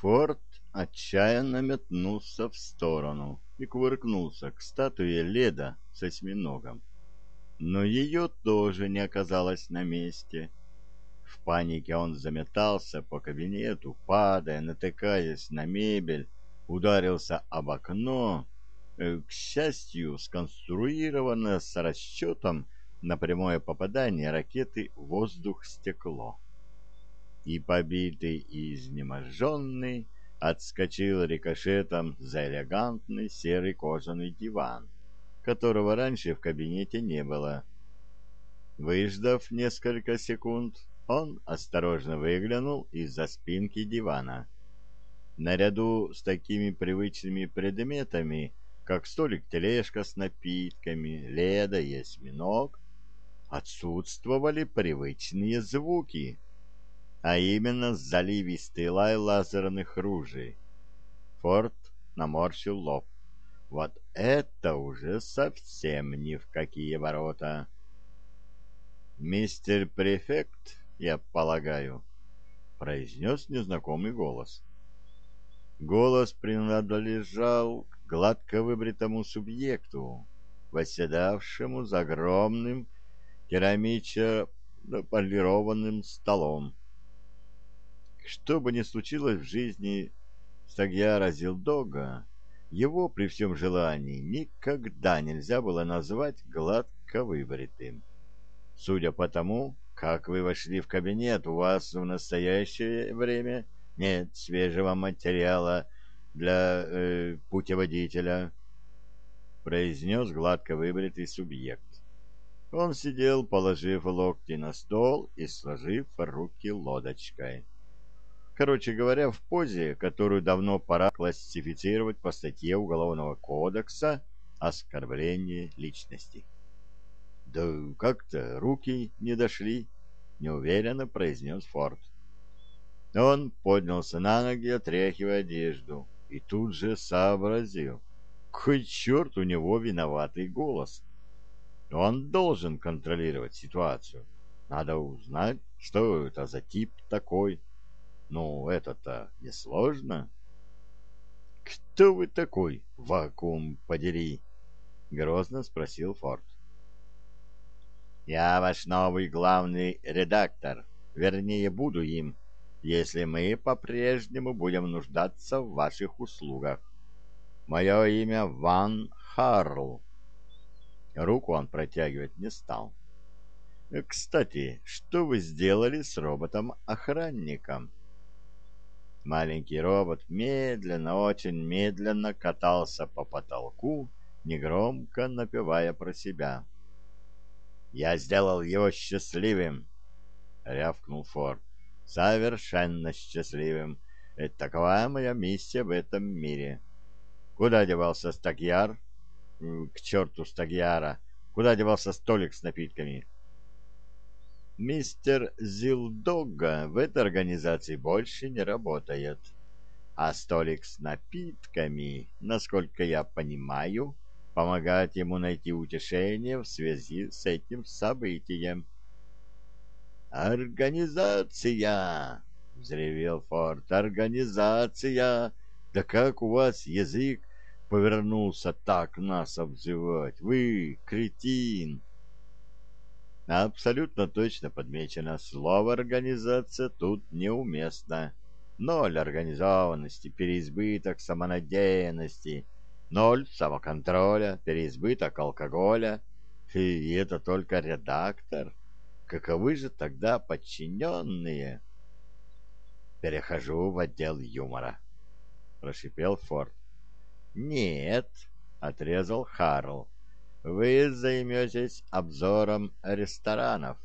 Форд отчаянно метнулся в сторону и кувыркнулся к статуе Леда с осьминогом. Но ее тоже не оказалось на месте. В панике он заметался по кабинету, падая, натыкаясь на мебель, ударился об окно, э, к счастью, сконструировано с расчетом на прямое попадание ракеты воздух-стекло. И побитый и изнеможенный отскочил рикошетом за элегантный серый кожаный диван, которого раньше в кабинете не было. Выждав несколько секунд, он осторожно выглянул из-за спинки дивана. Наряду с такими привычными предметами, как столик-тележка с напитками, леда и осьминог, отсутствовали привычные звуки, а именно заливистый лай лазерных ружей. Форд наморщил лоб. Вот это уже совсем ни в какие ворота. «Мистер префект», я полагаю», — произнес незнакомый голос. Голос принадлежал гладко выбритому субъекту, восседавшему за огромным керамичо полированным столом. Что бы ни случилось в жизни Стагьяра Зилдога, его при всем желании никогда нельзя было назвать гладко выбритым. Судя по тому, как вы вошли в кабинет, у вас в настоящее время нет свежего материала для э, путеводителя, произнес гладко выбритый субъект. Он сидел, положив локти на стол и сложив руки лодочкой. Короче говоря, в позе, которую давно пора классифицировать по статье Уголовного кодекса «Оскорбление личности». «Да как-то руки не дошли», — неуверенно произнес Форд. Он поднялся на ноги, отряхивая одежду, и тут же сообразил. Какой черт у него виноватый голос! Он должен контролировать ситуацию. Надо узнать, что это за тип такой. Ну, это-то несложно. «Кто вы такой, вакуум подери?» — грозно спросил Форд. Я ваш новый главный редактор, вернее, буду им, если мы по-прежнему будем нуждаться в ваших услугах. Мое имя Ван Харл. Руку он протягивать не стал. Кстати, что вы сделали с роботом-охранником? Маленький робот медленно, очень медленно катался по потолку, негромко напевая про себя. — я сделал его счастливым, — рявкнул Форд. — Совершенно счастливым. Это такова моя миссия в этом мире. Куда девался Стагьяр? К черту Стагьяра. Куда девался столик с напитками? Мистер Зилдога в этой организации больше не работает. А столик с напитками, насколько я понимаю, — помогать ему найти утешение в связи с этим событием. «Организация!» — взревел Форд. «Организация! Да как у вас язык повернулся так нас обзывать? Вы кретин!» Абсолютно точно подмечено. Слово «организация» тут неуместно. Ноль организованности, переизбыток самонадеянности — ноль самоконтроля, переизбыток алкоголя, и это только редактор. Каковы же тогда подчиненные? Перехожу в отдел юмора, прошипел Форд. Нет, отрезал Харл. Вы займетесь обзором ресторанов.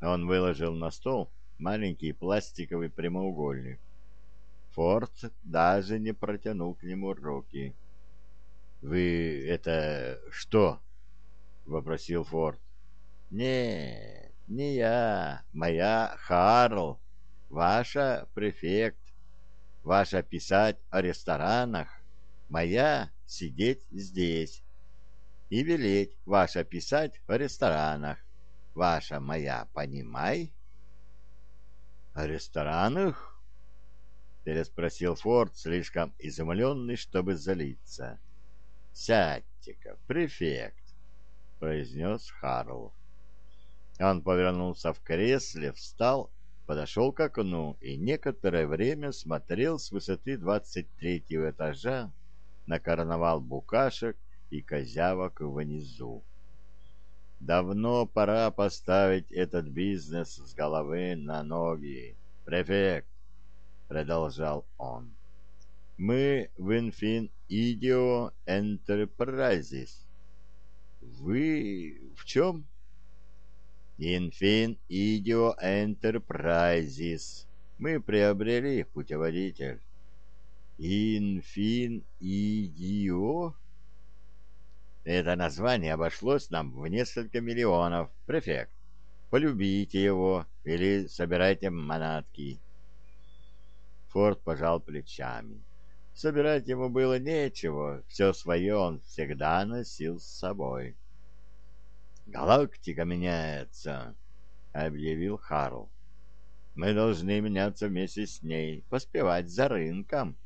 Он выложил на стол маленький пластиковый прямоугольник Форд даже не протянул к нему руки. «Вы это что?» — вопросил Форд. «Не, не я, моя Харл, ваша префект, ваша писать о ресторанах, моя сидеть здесь и велеть ваша писать о ресторанах, ваша моя, понимай?» «О ресторанах?» — переспросил Форд, слишком изумленный, чтобы залиться. «Сядьте-ка, префект», — произнес Харл. Он повернулся в кресле, встал, подошел к окну и некоторое время смотрел с высоты двадцать третьего этажа на карнавал букашек и козявок внизу. Давно пора поставить этот бизнес с головы на ноги. Префект, продолжал он. Мы в Infin Ideo Enterprises. Вы в чем? Infin Ideo Enterprises. Мы приобрели путеводитель. Infin Ideo? Это название обошлось нам в несколько миллионов. Префект, полюбите его или собирайте манатки. Форд пожал плечами. Собирать ему было нечего, все свое он всегда носил с собой. «Галактика меняется», — объявил Харл. «Мы должны меняться вместе с ней, поспевать за рынком.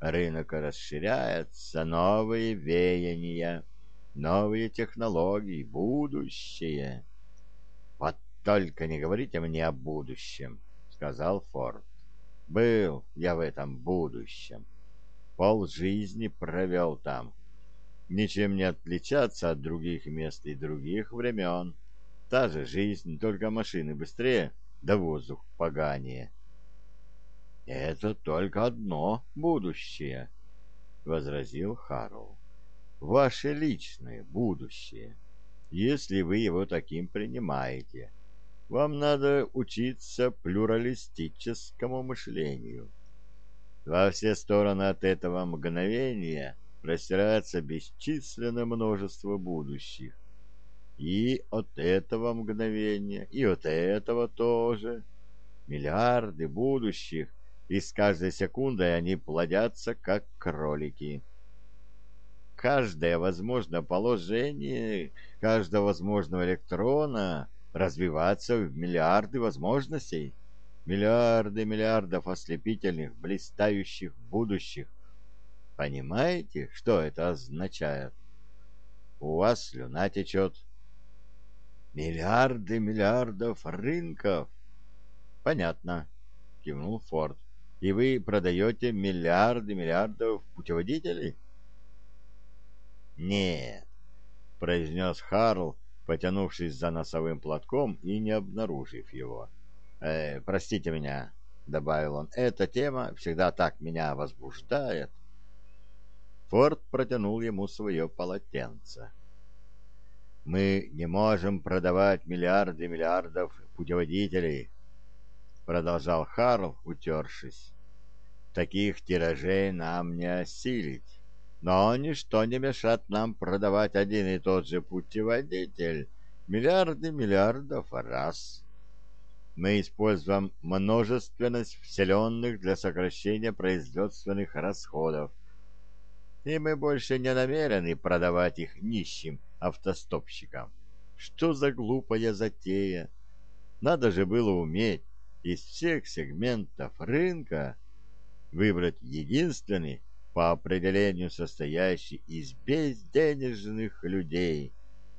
Рынок расширяется, новые веяния» новые технологии, будущее. Вот только не говорите мне о будущем, сказал Форд. Был я в этом будущем. Пол жизни провел там. Ничем не отличаться от других мест и других времен. Та же жизнь, только машины быстрее, да воздух поганее. «Это только одно будущее», — возразил Харл ваше личное будущее, если вы его таким принимаете. Вам надо учиться плюралистическому мышлению. Во все стороны от этого мгновения простирается бесчисленное множество будущих. И от этого мгновения, и от этого тоже. Миллиарды будущих, и с каждой секундой они плодятся, как кролики каждое возможное положение каждого возможного электрона развиваться в миллиарды возможностей, миллиарды миллиардов ослепительных, блистающих будущих. Понимаете, что это означает? У вас слюна течет. Миллиарды миллиардов рынков. Понятно, кивнул Форд. И вы продаете миллиарды миллиардов путеводителей? «Нет», — произнес Харл, потянувшись за носовым платком и не обнаружив его. «Э, «Простите меня», — добавил он, — «эта тема всегда так меня возбуждает». Форд протянул ему свое полотенце. «Мы не можем продавать миллиарды миллиардов путеводителей», — продолжал Харл, утершись. «Таких тиражей нам не осилить. Но ничто не мешает нам продавать один и тот же путеводитель миллиарды миллиардов раз. Мы используем множественность вселенных для сокращения производственных расходов. И мы больше не намерены продавать их нищим автостопщикам. Что за глупая затея? Надо же было уметь из всех сегментов рынка выбрать единственный, по определению состоящий из безденежных людей,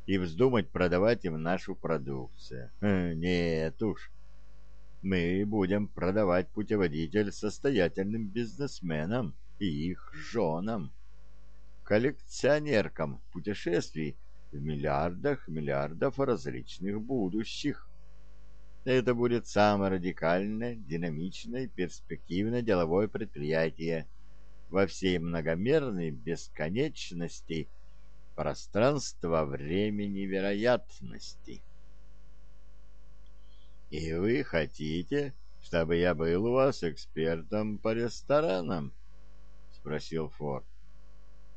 и вздумать продавать им нашу продукцию. Хм, нет уж. Мы будем продавать путеводитель состоятельным бизнесменам и их женам, коллекционеркам путешествий в миллиардах миллиардов различных будущих. Это будет самое радикальное, динамичное, перспективное деловое предприятие – во всей многомерной бесконечности пространства времени вероятности. И вы хотите, чтобы я был у вас экспертом по ресторанам? спросил Форд.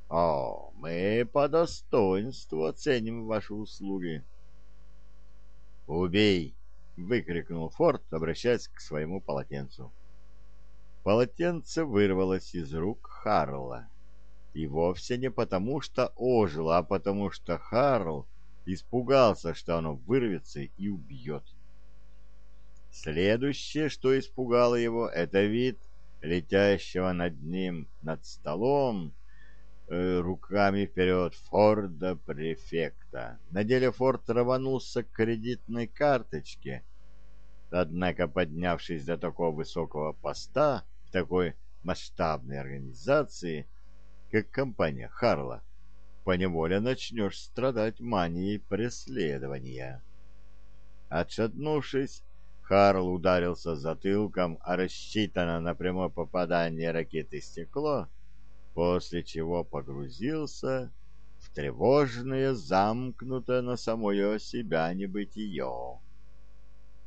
О, мы по достоинству оценим ваши услуги. Убей! выкрикнул Форд, обращаясь к своему полотенцу. Полотенце вырвалось из рук Харла. И вовсе не потому, что ожило, а потому, что Харл испугался, что оно вырвется и убьет. Следующее, что испугало его, это вид летящего над ним, над столом, э, руками вперед Форда префекта. На деле Форд рванулся к кредитной карточке, однако, поднявшись до такого высокого поста такой масштабной организации, как компания Харла, поневоле начнешь страдать манией преследования. Отшатнувшись, Карл ударился затылком, а рассчитано на прямое попадание ракеты стекло, после чего погрузился в тревожное, замкнутое на самое себя небытие.